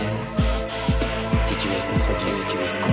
Si tu es contre Dieu, tu es contre